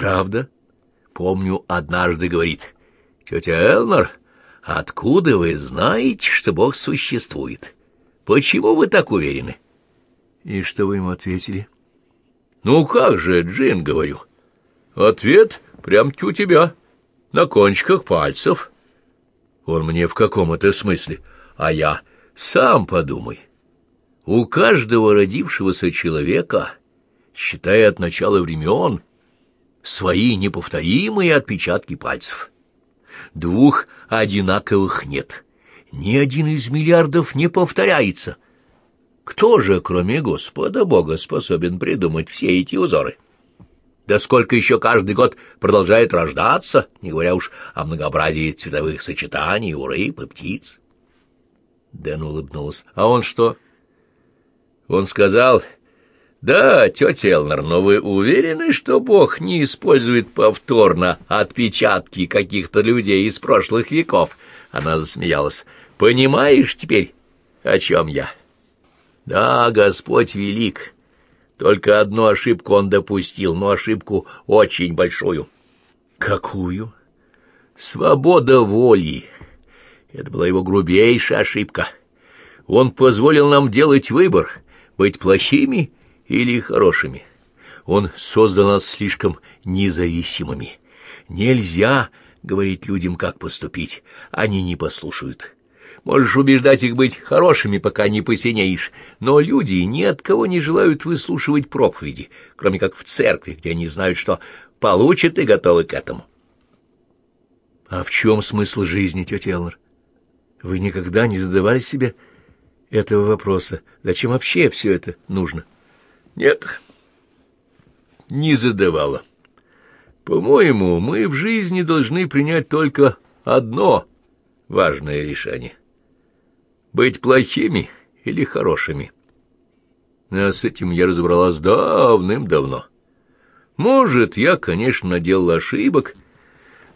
Правда? Помню, однажды говорит, тетя Элнер, откуда вы знаете, что Бог существует? Почему вы так уверены? И что вы ему ответили? Ну как же, Джин, говорю. Ответ прям-таки у тебя, на кончиках пальцев. Он мне в каком это смысле? А я сам подумай. У каждого родившегося человека, считая от начала времен, свои неповторимые отпечатки пальцев. Двух одинаковых нет. Ни один из миллиардов не повторяется. Кто же, кроме Господа Бога, способен придумать все эти узоры? Да сколько еще каждый год продолжает рождаться, не говоря уж о многообразии цветовых сочетаний у рыб и птиц. Дэн улыбнулся. А он что? Он сказал... «Да, тетя Элнер, но вы уверены, что Бог не использует повторно отпечатки каких-то людей из прошлых веков?» Она засмеялась. «Понимаешь теперь, о чем я?» «Да, Господь велик. Только одну ошибку он допустил, но ошибку очень большую». «Какую?» «Свобода воли. Это была его грубейшая ошибка. Он позволил нам делать выбор, быть плохими или хорошими. Он создал нас слишком независимыми. Нельзя говорить людям, как поступить, они не послушают. Можешь убеждать их быть хорошими, пока не посинеешь, но люди ни от кого не желают выслушивать проповеди, кроме как в церкви, где они знают, что получат и готовы к этому. А в чем смысл жизни, тетя Элнер? Вы никогда не задавали себе этого вопроса? Зачем вообще все это нужно? — нет, не задавала. По-моему, мы в жизни должны принять только одно важное решение. Быть плохими или хорошими. А с этим я разобралась давным-давно. Может, я, конечно, наделал ошибок,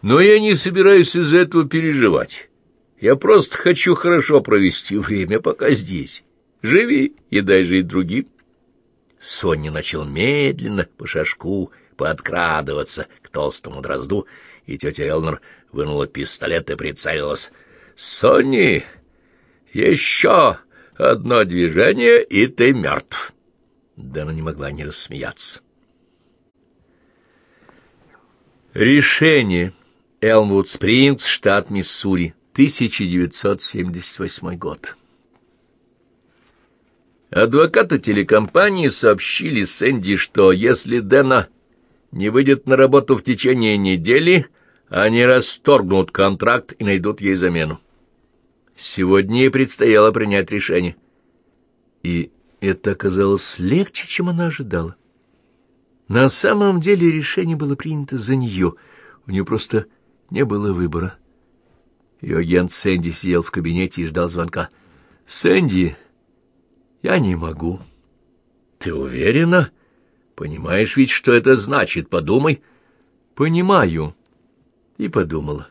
но я не собираюсь из-за этого переживать. Я просто хочу хорошо провести время, пока здесь. Живи и дай жить другим. Сонни начал медленно по шажку подкрадываться к толстому дрозду, и тетя Элнер вынула пистолет и прицелилась. «Сонни, еще одно движение, и ты мертв!» Дэна не могла не рассмеяться. Решение. Элмвуд Спрингс, штат Миссури, 1978 год. Адвокаты телекомпании сообщили Сэнди, что если Дэна не выйдет на работу в течение недели, они расторгнут контракт и найдут ей замену. Сегодня ей предстояло принять решение. И это оказалось легче, чем она ожидала. На самом деле решение было принято за нее, у нее просто не было выбора. Ее агент Сэнди сидел в кабинете и ждал звонка. «Сэнди, я не могу. Ты уверена? Понимаешь ведь, что это значит? Подумай. Понимаю. И подумала.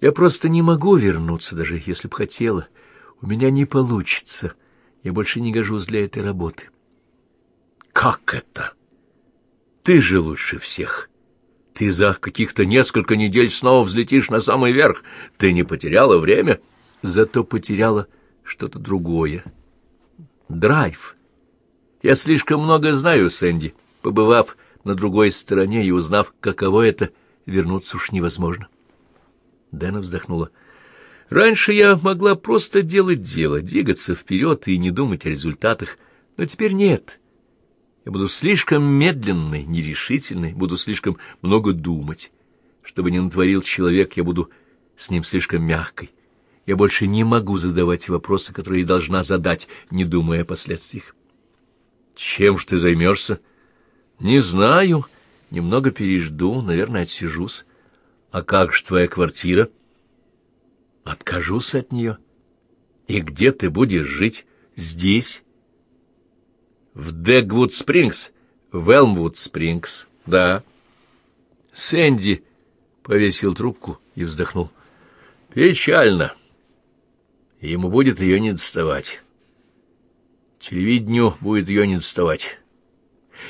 Я просто не могу вернуться, даже если б хотела. У меня не получится. Я больше не гожусь для этой работы. Как это? Ты же лучше всех. Ты за каких-то несколько недель снова взлетишь на самый верх. Ты не потеряла время, зато потеряла что-то другое драйв. Я слишком много знаю Сэнди, побывав на другой стороне и узнав, каково это, вернуться уж невозможно. Дэна вздохнула. Раньше я могла просто делать дело, двигаться вперед и не думать о результатах, но теперь нет. Я буду слишком медленной, нерешительной, буду слишком много думать. Чтобы не натворил человек, я буду с ним слишком мягкой. Я больше не могу задавать вопросы, которые должна задать, не думая о последствиях. Чем ж ты займешься? Не знаю. Немного пережду, наверное, отсижусь. А как же твоя квартира? Откажусь от нее. И где ты будешь жить? Здесь. В Дэгвуд-Спрингс. В Элмвуд-Спрингс. Да. Сэнди повесил трубку и вздохнул. Печально и ему будет ее не доставать. Телевидению будет ее не доставать.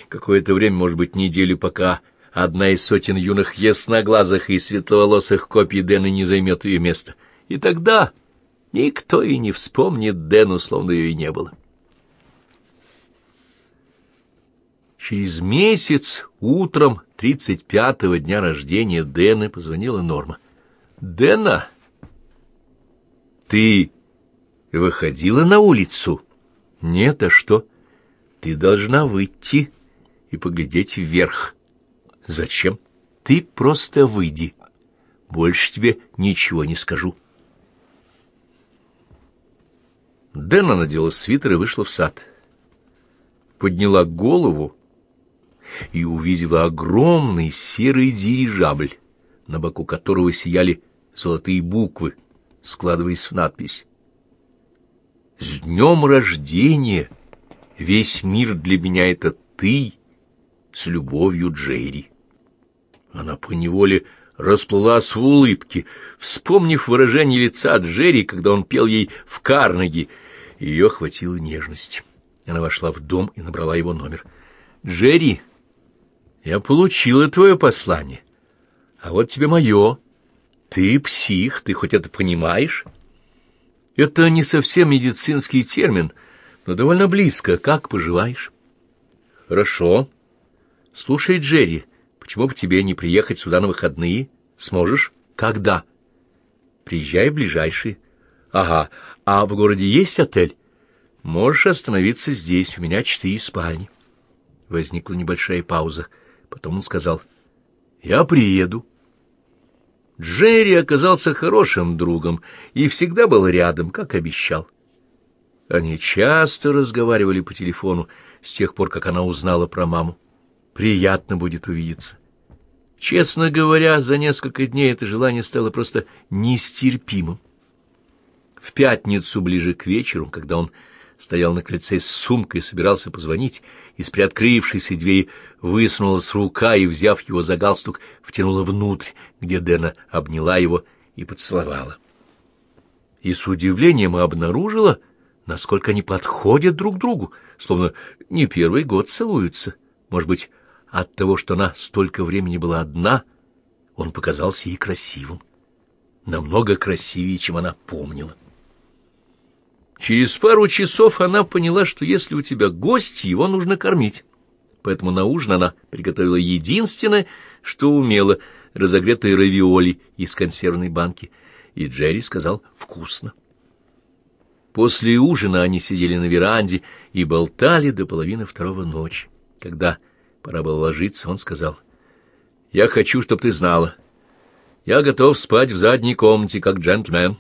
Какое-то время, может быть, неделю, пока одна из сотен юных ясноглазых и светловолосых копий Дэна не займет ее место. И тогда никто и не вспомнит Дэну, словно ее и не было. Через месяц утром тридцать пятого дня рождения Дэна позвонила Норма. «Дэна, ты выходила на улицу?» «Нет, а что?» «Ты должна выйти и поглядеть вверх». «Зачем?» «Ты просто выйди. Больше тебе ничего не скажу». Дэна надела свитер и вышла в сад. Подняла голову и увидела огромный серый дирижабль, на боку которого сияли золотые буквы, складываясь в надпись. «С днем рождения! Весь мир для меня — это ты! С любовью, Джерри!» Она поневоле расплылась в улыбке, вспомнив выражение лица Джерри, когда он пел ей в Карнеги. Ее хватило нежности. Она вошла в дом и набрала его номер. «Джерри!» Я получила твое послание. А вот тебе мое. Ты псих, ты хоть это понимаешь? Это не совсем медицинский термин, но довольно близко. Как поживаешь? Хорошо. Слушай, Джерри, почему бы тебе не приехать сюда на выходные? Сможешь? Когда? Приезжай в ближайший. Ага. А в городе есть отель? Можешь остановиться здесь, у меня четыре спальни. Возникла небольшая пауза. Потом он сказал, «Я приеду». Джерри оказался хорошим другом и всегда был рядом, как обещал. Они часто разговаривали по телефону с тех пор, как она узнала про маму. Приятно будет увидеться. Честно говоря, за несколько дней это желание стало просто нестерпимым. В пятницу ближе к вечеру, когда он стоял на крыльце с сумкой и собирался позвонить, из приоткрывшейся двери высунулась рука и, взяв его за галстук, втянула внутрь, где Дэна обняла его и поцеловала. И с удивлением обнаружила, насколько они подходят друг другу, словно не первый год целуются. Может быть, от того, что она столько времени была одна, он показался ей красивым, намного красивее, чем она помнила. Через пару часов она поняла, что если у тебя гость, его нужно кормить. Поэтому на ужин она приготовила единственное, что умела — разогретые равиоли из консервной банки. И Джерри сказал «вкусно». После ужина они сидели на веранде и болтали до половины второго ночи. Когда пора было ложиться, он сказал «Я хочу, чтобы ты знала. Я готов спать в задней комнате, как джентльмен».